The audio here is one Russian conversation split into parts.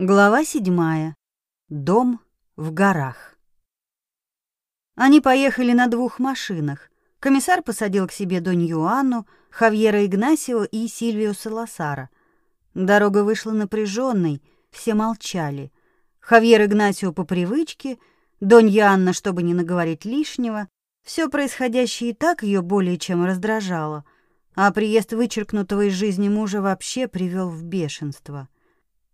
Глава седьмая. Дом в горах. Они поехали на двух машинах. Комиссар посадил к себе Донь Юанну, Хавьера Игнасио и Сильвио Саласара. Дорога вышла напряженной, все молчали. Хавьер Игнасио по привычке, Донь Юанна, чтобы не наговорить лишнего. Все происходящее и так ее более чем раздражало, а приезд вычеркнутого из жизни мужа вообще привел в бешенство.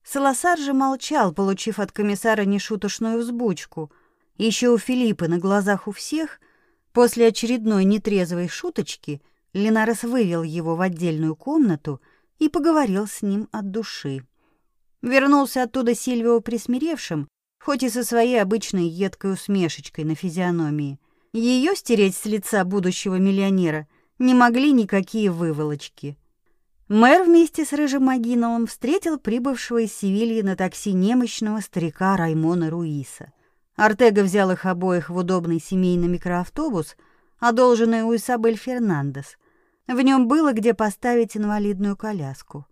Саласар же молчал, получив от комиссара нешуточную взбучку. Еще у Филиппа на глазах у всех, после очередной нетрезвой шуточки, Ленарес вывел его в отдельную комнату и поговорил с ним от души. Вернулся оттуда Сильвио присмиревшим, хоть и со своей обычной едкой усмешечкой на физиономии. Ее стереть с лица будущего миллионера не могли никакие выволочки. Мэр вместе с Рыжим Магиновым встретил прибывшего из Севильи на такси немощного старика Раймона Руиса. Артега взял их обоих в удобный семейный микроавтобус, одолженный у Исабель Фернандес. В нем было где поставить инвалидную коляску.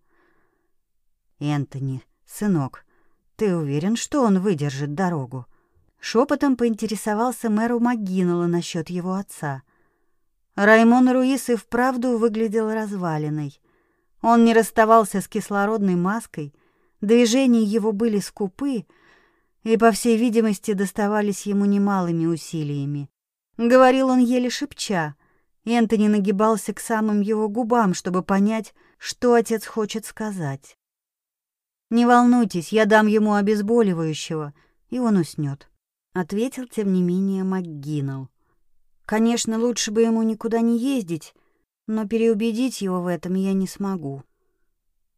«Энтони, сынок, ты уверен, что он выдержит дорогу?» Шепотом поинтересовался мэру Магинола насчет его отца. Раймон Руис и вправду выглядел разваленной. Он не расставался с кислородной маской, движения его были скупы и, по всей видимости, доставались ему немалыми усилиями. Говорил он еле шепча. Энтони нагибался к самым его губам, чтобы понять, что отец хочет сказать. «Не волнуйтесь, я дам ему обезболивающего, и он уснет», — ответил, тем не менее, МакГиннелл. «Конечно, лучше бы ему никуда не ездить, но переубедить его в этом я не смогу.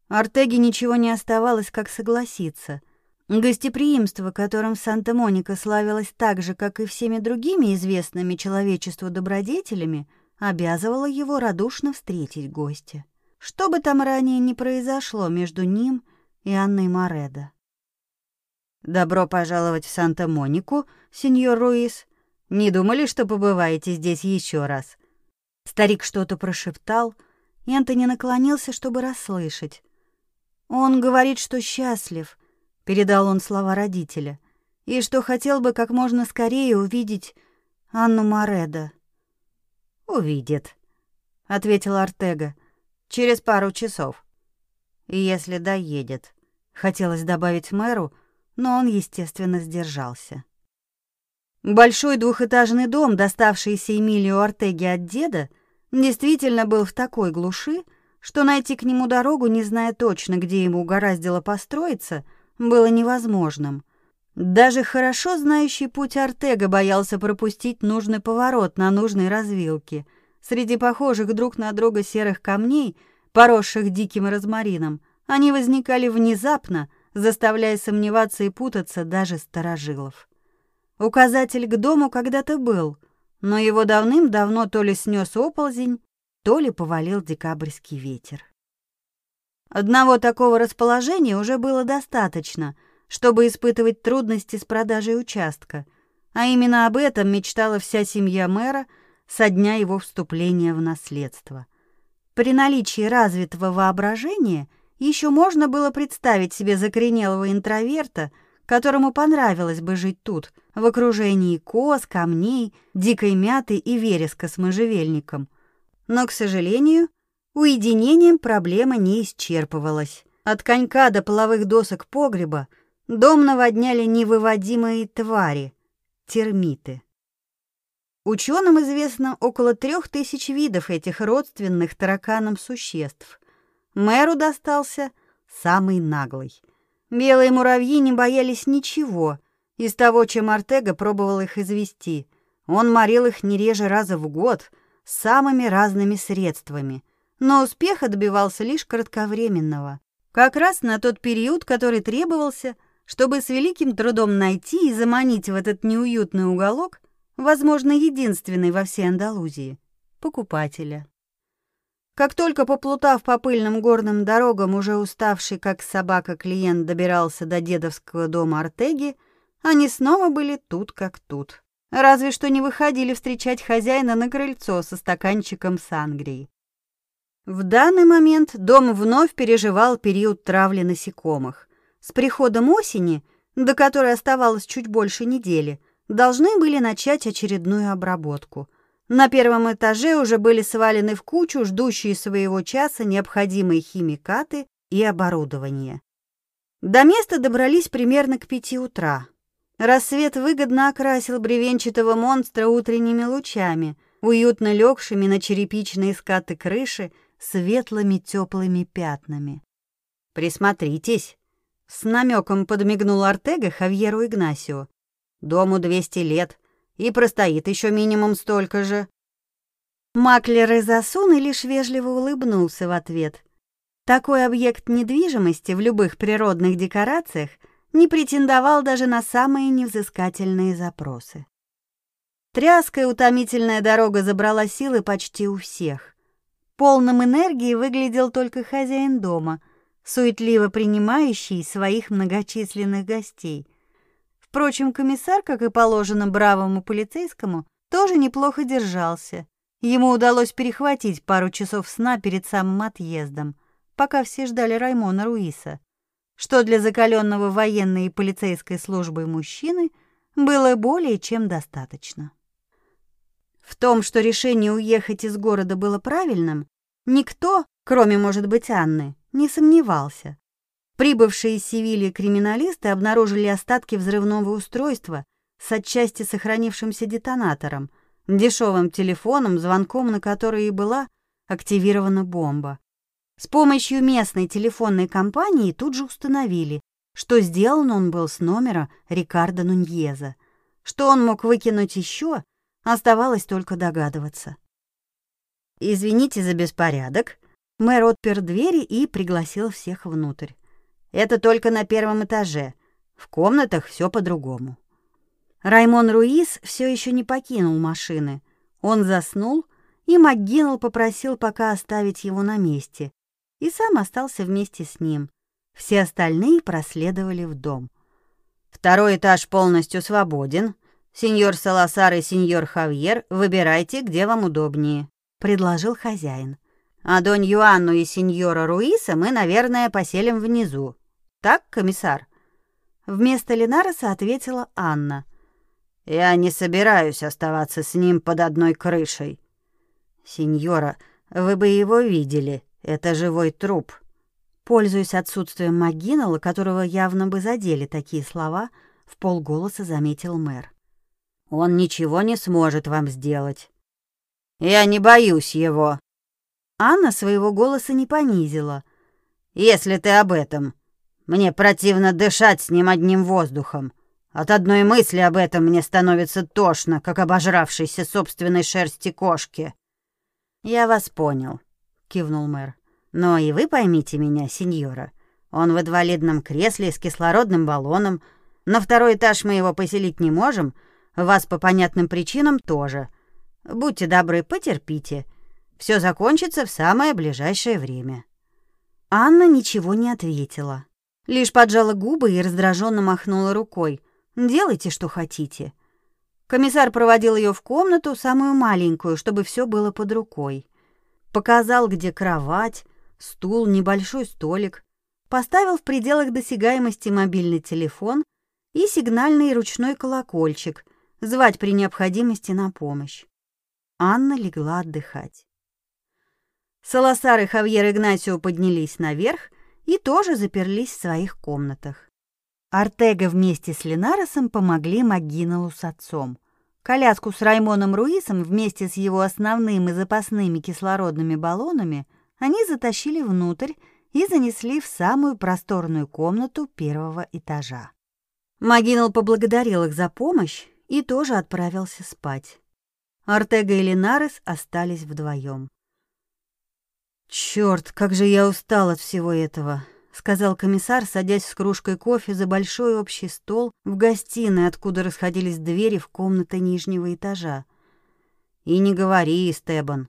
Артеге ничего не оставалось, как согласиться. Гостеприимство, которым Санта-Моника славилась так же, как и всеми другими известными человечеству добродетелями, обязывало его радушно встретить гостя. Что бы там ранее ни произошло между ним и Анной Моредо. «Добро пожаловать в Санта-Монику, сеньор Руис. Не думали, что побываете здесь еще раз?» Старик что-то прошептал, и Энтони наклонился, чтобы расслышать. Он говорит, что счастлив, передал он слова родителя, и что хотел бы как можно скорее увидеть Анну Мореда. Увидит, ответил Артега. Через пару часов. Если доедет. Хотелось добавить мэру, но он, естественно, сдержался. Большой двухэтажный дом, доставшийся Эмилию Артеге от деда, действительно был в такой глуши, что найти к нему дорогу, не зная точно, где ему угораздило построиться, было невозможным. Даже хорошо знающий путь Артега боялся пропустить нужный поворот на нужной развилке. Среди похожих друг на друга серых камней, поросших диким розмарином, они возникали внезапно, заставляя сомневаться и путаться даже старожилов. Указатель к дому когда-то был, но его давным-давно то ли снес оползень, то ли повалил декабрьский ветер. Одного такого расположения уже было достаточно, чтобы испытывать трудности с продажей участка, а именно об этом мечтала вся семья мэра со дня его вступления в наследство. При наличии развитого воображения еще можно было представить себе закоренелого интроверта – которому понравилось бы жить тут, в окружении коз, камней, дикой мяты и вереска с можжевельником. Но, к сожалению, уединением проблема не исчерпывалась. От конька до половых досок погреба дом наводняли невыводимые твари — термиты. Ученым известно около трех тысяч видов этих родственных тараканам существ. Мэру достался самый наглый — Белые муравьи не боялись ничего из того, чем Артега пробовал их извести. Он морил их не реже раза в год самыми разными средствами, но успеха добивался лишь кратковременного. Как раз на тот период, который требовался, чтобы с великим трудом найти и заманить в этот неуютный уголок, возможно, единственный во всей Андалузии, покупателя. Как только поплутав по пыльным горным дорогам, уже уставший как собака клиент добирался до дедовского дома Артеги, они снова были тут как тут. Разве что не выходили встречать хозяина на крыльцо со стаканчиком сангрии. В данный момент дом вновь переживал период травли насекомых. С приходом осени, до которой оставалось чуть больше недели, должны были начать очередную обработку. На первом этаже уже были свалены в кучу ждущие своего часа необходимые химикаты и оборудование. До места добрались примерно к пяти утра. Рассвет выгодно окрасил бревенчатого монстра утренними лучами, уютно легшими на черепичные скаты крыши светлыми теплыми пятнами. «Присмотритесь!» — с намеком подмигнул Артега Хавьеру Игнасио. «Дому двести лет, и простоит еще минимум столько же». Маклер из Асуны лишь вежливо улыбнулся в ответ. Такой объект недвижимости в любых природных декорациях не претендовал даже на самые невзыскательные запросы. Тряская утомительная дорога забрала силы почти у всех. Полным энергии выглядел только хозяин дома, суетливо принимающий своих многочисленных гостей. Впрочем, комиссар, как и положено бравому полицейскому, тоже неплохо держался. Ему удалось перехватить пару часов сна перед самым отъездом, пока все ждали Раймона Руиса, что для закаленного военной и полицейской службы мужчины было более чем достаточно. В том, что решение уехать из города было правильным, никто, кроме, может быть, Анны, не сомневался. Прибывшие из Севильи криминалисты обнаружили остатки взрывного устройства с отчасти сохранившимся детонатором, дешевым телефоном, звонком на который и была активирована бомба. С помощью местной телефонной компании тут же установили, что сделан он был с номера Рикардо Нуньеза. Что он мог выкинуть еще, Оставалось только догадываться. «Извините за беспорядок». Мэр отпер двери и пригласил всех внутрь. «Это только на первом этаже. В комнатах все по-другому». Раймон Руис все еще не покинул машины. Он заснул, и МакГиннелл попросил пока оставить его на месте, и сам остался вместе с ним. Все остальные проследовали в дом. «Второй этаж полностью свободен», Сеньор Саласар и сеньор Хавьер, выбирайте, где вам удобнее, предложил хозяин. А донь Юанну и сеньора Руиса мы, наверное, поселим внизу. Так, комиссар? Вместо Ленареса ответила Анна. Я не собираюсь оставаться с ним под одной крышей. Сеньора, вы бы его видели. Это живой труп. Пользуясь отсутствием Магинала, которого явно бы задели такие слова, в полголоса заметил мэр. Он ничего не сможет вам сделать. Я не боюсь его. Анна своего голоса не понизила. Если ты об этом. Мне противно дышать с ним одним воздухом. От одной мысли об этом мне становится тошно, как обожравшейся собственной шерсти кошки. Я вас понял, кивнул мэр. Но и вы поймите меня, сеньора. Он в инвалидном кресле с кислородным баллоном. На второй этаж мы его поселить не можем, вас по понятным причинам тоже. Будьте добры, потерпите. Все закончится в самое ближайшее время». Анна ничего не ответила. Лишь поджала губы и раздраженно махнула рукой. «Делайте, что хотите». Комиссар проводил ее в комнату, самую маленькую, чтобы все было под рукой. Показал, где кровать, стул, небольшой столик. Поставил в пределах досягаемости мобильный телефон и сигнальный ручной колокольчик, звать при необходимости на помощь. Анна легла отдыхать. Саласар и Хавьер Игнасио поднялись наверх и тоже заперлись в своих комнатах. Артега вместе с Ленаросом помогли Магиналу с отцом. Коляску с Раймоном Руисом вместе с его основным и запасными кислородными баллонами они затащили внутрь и занесли в самую просторную комнату первого этажа. Магинал поблагодарил их за помощь и тоже отправился спать. Артега и Линарес остались вдвоем. «Чёрт, как же я устал от всего этого!» — сказал комиссар, садясь с кружкой кофе за большой общий стол в гостиной, откуда расходились двери в комнаты нижнего этажа. «И не говори, Стебан!»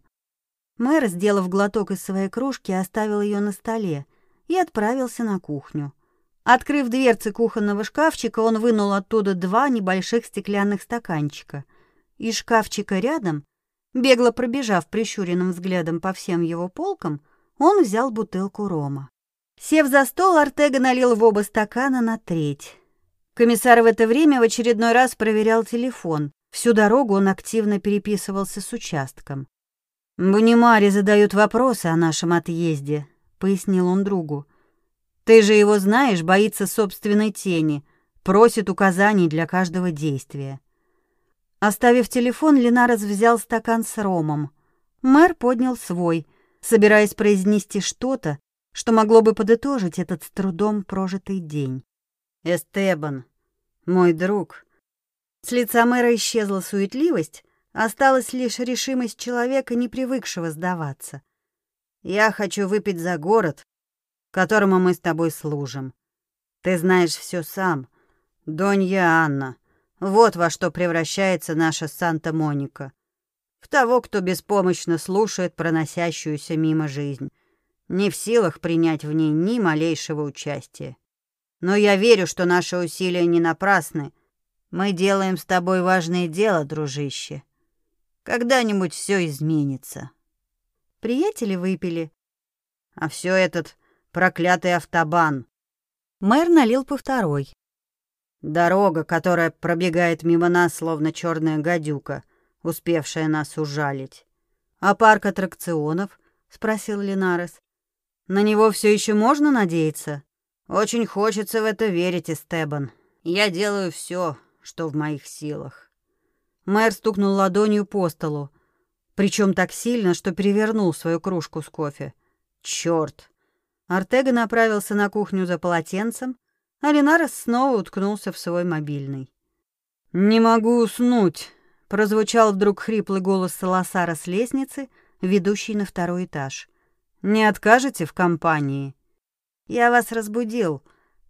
Мэр, сделав глоток из своей кружки, оставил ее на столе и отправился на кухню. Открыв дверцы кухонного шкафчика, он вынул оттуда два небольших стеклянных стаканчика. Из шкафчика рядом, бегло пробежав прищуренным взглядом по всем его полкам, он взял бутылку рома. Сев за стол, Артега налил в оба стакана на треть. Комиссар в это время в очередной раз проверял телефон. Всю дорогу он активно переписывался с участком. «Бунимари задают вопросы о нашем отъезде», — пояснил он другу. «Ты же его знаешь, боится собственной тени, просит указаний для каждого действия». Оставив телефон, Ленарес взял стакан с ромом. Мэр поднял свой, собираясь произнести что-то, что могло бы подытожить этот с трудом прожитый день. «Эстебан, мой друг». С лица мэра исчезла суетливость, осталась лишь решимость человека, не привыкшего сдаваться. «Я хочу выпить за город, которому мы с тобой служим. Ты знаешь все сам. Донья Анна, вот во что превращается наша Санта-Моника. В того, кто беспомощно слушает проносящуюся мимо жизнь не в силах принять в ней ни малейшего участия. Но я верю, что наши усилия не напрасны. Мы делаем с тобой важное дело, дружище. Когда-нибудь все изменится. Приятели выпили. А все этот проклятый автобан. Мэр налил по второй. Дорога, которая пробегает мимо нас, словно черная гадюка, успевшая нас ужалить. А парк аттракционов? спросил Линарес. На него все еще можно надеяться? Очень хочется в это верить, Эстебан. Я делаю все, что в моих силах. Мэр стукнул ладонью по столу, причем так сильно, что перевернул свою кружку с кофе. Черт! Артега направился на кухню за полотенцем, а Ленарес снова уткнулся в свой мобильный. «Не могу уснуть», — прозвучал вдруг хриплый голос Саласара с лестницы, ведущей на второй этаж. Не откажете в компании? Я вас разбудил,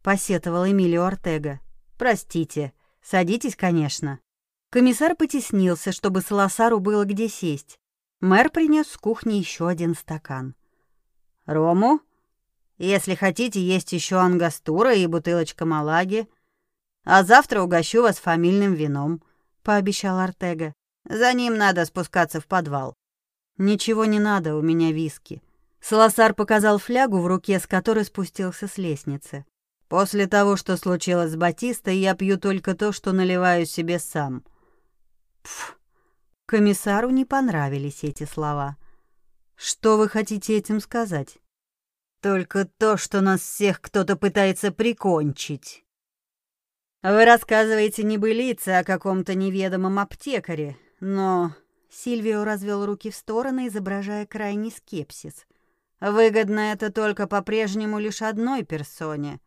посетовал Эмилио Ортега. Простите. Садитесь, конечно. Комиссар потеснился, чтобы Саласару было где сесть. Мэр принес с кухни еще один стакан. Рому, если хотите, есть еще ангастура и бутылочка малаги. А завтра угощу вас фамильным вином, пообещал Артега. За ним надо спускаться в подвал. Ничего не надо, у меня виски. Саласар показал флягу в руке, с которой спустился с лестницы. После того, что случилось с Батистой, я пью только то, что наливаю себе сам. Пф. Комиссару не понравились эти слова. Что вы хотите этим сказать? Только то, что нас всех кто-то пытается прикончить. Вы рассказываете небылицы о каком-то неведомом аптекаре, но Сильвио развел руки в стороны, изображая крайний скепсис. Выгодно это только по-прежнему лишь одной персоне,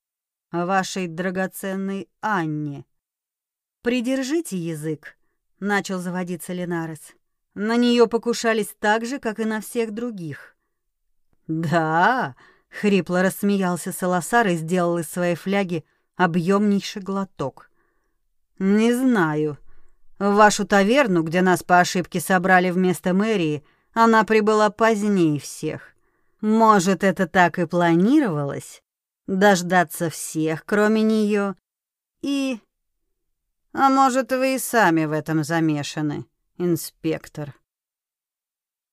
вашей драгоценной Анне. Придержите язык, начал заводиться Ленарес. На нее покушались так же, как и на всех других. Да, хрипло рассмеялся Саласар и сделал из своей фляги объемнейший глоток. Не знаю. В вашу таверну, где нас по ошибке собрали вместо мэрии, она прибыла позднее всех. Может, это так и планировалось? Дождаться всех, кроме нее? И... А может, вы и сами в этом замешаны, инспектор?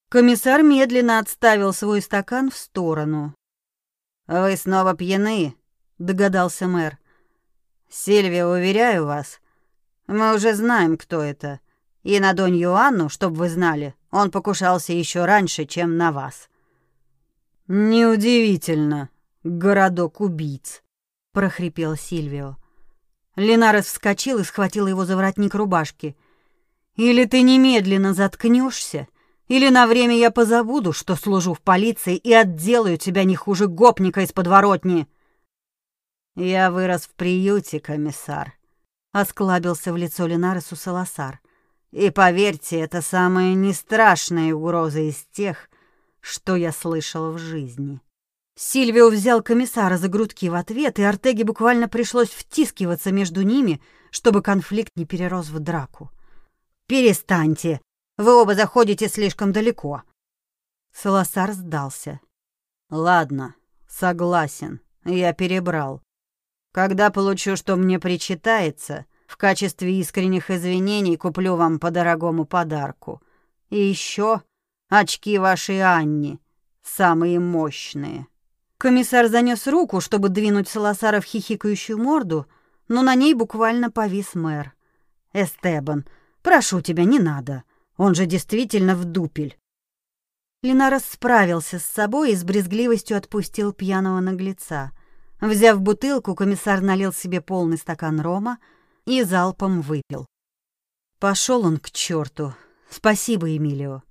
Комиссар медленно отставил свой стакан в сторону. «Вы снова пьяны», — догадался мэр. «Сильвия, уверяю вас, мы уже знаем, кто это. И на Донью Анну, чтобы вы знали, он покушался еще раньше, чем на вас». Неудивительно, городок убийц, прохрипел Сильвио. Ленарес вскочил и схватил его за воротник рубашки. Или ты немедленно заткнешься, или на время я позабуду, что служу в полиции и отделаю тебя не хуже гопника из подворотни. Я вырос в приюте, комиссар, осклабился в лицо Ленаресу Саласар. И поверьте, это самая нестрашная угроза из тех, что я слышал в жизни. Сильвио взял комиссара за грудки в ответ, и Артеге буквально пришлось втискиваться между ними, чтобы конфликт не перерос в драку. «Перестаньте! Вы оба заходите слишком далеко!» Саласар сдался. «Ладно, согласен, я перебрал. Когда получу, что мне причитается, в качестве искренних извинений куплю вам по дорогому подарку. И еще Очки вашей Анни самые мощные. Комиссар занес руку, чтобы двинуть Саласара в хихикающую морду, но на ней буквально повис мэр. «Эстебан, прошу тебя, не надо. Он же действительно в дупель». Ленарос справился с собой и с брезгливостью отпустил пьяного наглеца. Взяв бутылку, комиссар налил себе полный стакан рома и залпом выпил. Пошел он к черту. Спасибо, Эмилио.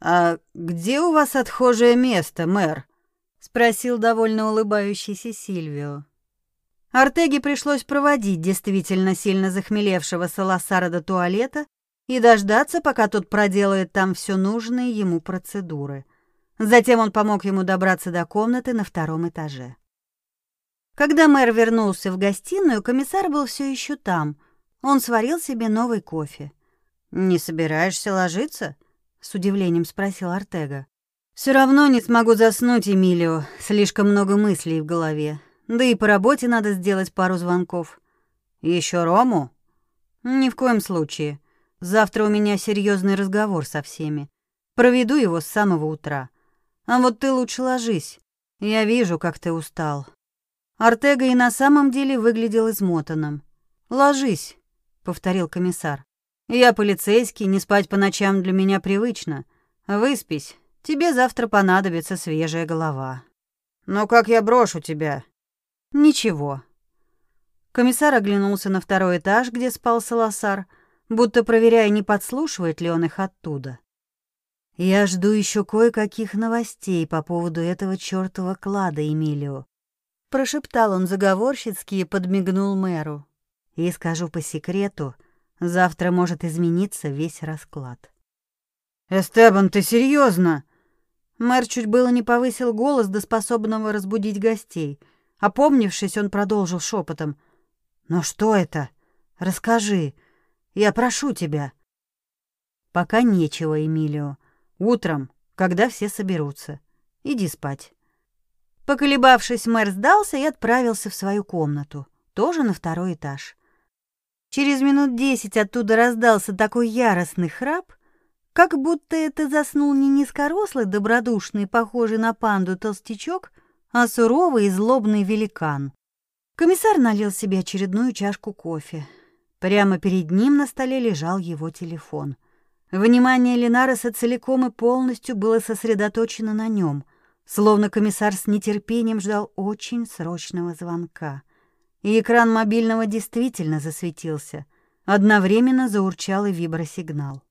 А где у вас отхожее место, мэр? спросил довольно улыбающийся Сильвио. Артеге пришлось проводить действительно сильно захмелевшего Саласара до туалета и дождаться, пока тот проделает там все нужные ему процедуры. Затем он помог ему добраться до комнаты на втором этаже. Когда мэр вернулся в гостиную, комиссар был все еще там. Он сварил себе новый кофе. «Не собираешься ложиться?» — с удивлением спросил Артега. Все равно не смогу заснуть, Эмилио. Слишком много мыслей в голове. Да и по работе надо сделать пару звонков. Еще Рому? Ни в коем случае. Завтра у меня серьезный разговор со всеми. Проведу его с самого утра. А вот ты лучше ложись. Я вижу, как ты устал. Артега и на самом деле выглядел измотанным. «Ложись», — повторил комиссар. «Я полицейский, не спать по ночам для меня привычно. Выспись, Тебе завтра понадобится свежая голова. Но как я брошу тебя? Ничего. Комиссар оглянулся на второй этаж, где спал Саласар, будто проверяя, не подслушивает ли он их оттуда. Я жду еще кое-каких новостей по поводу этого чёртова клада, Эмилио. Прошептал он заговорщицки и подмигнул мэру. И скажу по секрету, завтра может измениться весь расклад. «Эстебан, ты серьезно? Мэр чуть было не повысил голос до способного разбудить гостей. Опомнившись, он продолжил шепотом. «Но что это? Расскажи. Я прошу тебя». «Пока нечего, Эмилио. Утром, когда все соберутся. Иди спать». Поколебавшись, мэр сдался и отправился в свою комнату, тоже на второй этаж. Через минут десять оттуда раздался такой яростный храп, как будто это заснул не низкорослый, добродушный, похожий на панду толстячок, а суровый и злобный великан. Комиссар налил себе очередную чашку кофе. Прямо перед ним на столе лежал его телефон. Внимание Ленареса целиком и полностью было сосредоточено на нем, словно комиссар с нетерпением ждал очень срочного звонка. И экран мобильного действительно засветился. Одновременно заурчал и вибросигнал.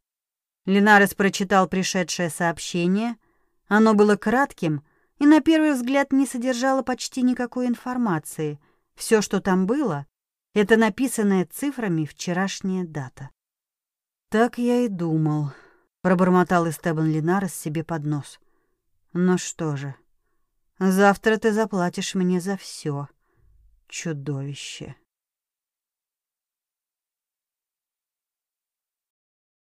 Линарес прочитал пришедшее сообщение. Оно было кратким и на первый взгляд не содержало почти никакой информации. Все, что там было, это написанная цифрами вчерашняя дата. Так я и думал, пробормотал Эстебан Линарес себе под нос. Ну что же, завтра ты заплатишь мне за все, чудовище.